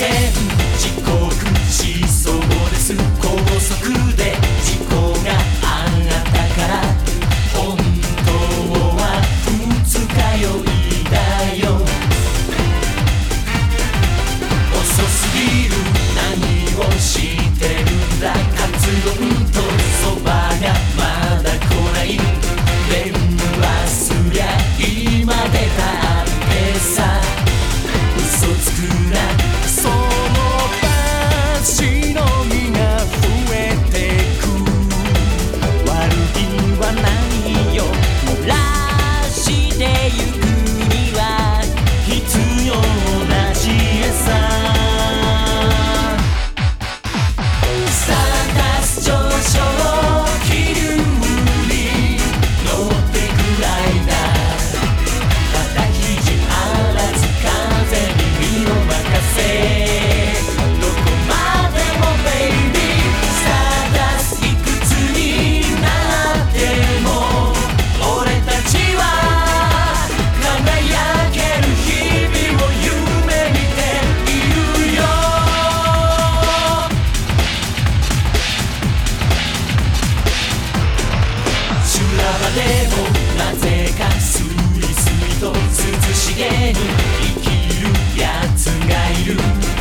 Yeah. 川でもなぜかスイスイと涼しげに生きるやつがいる。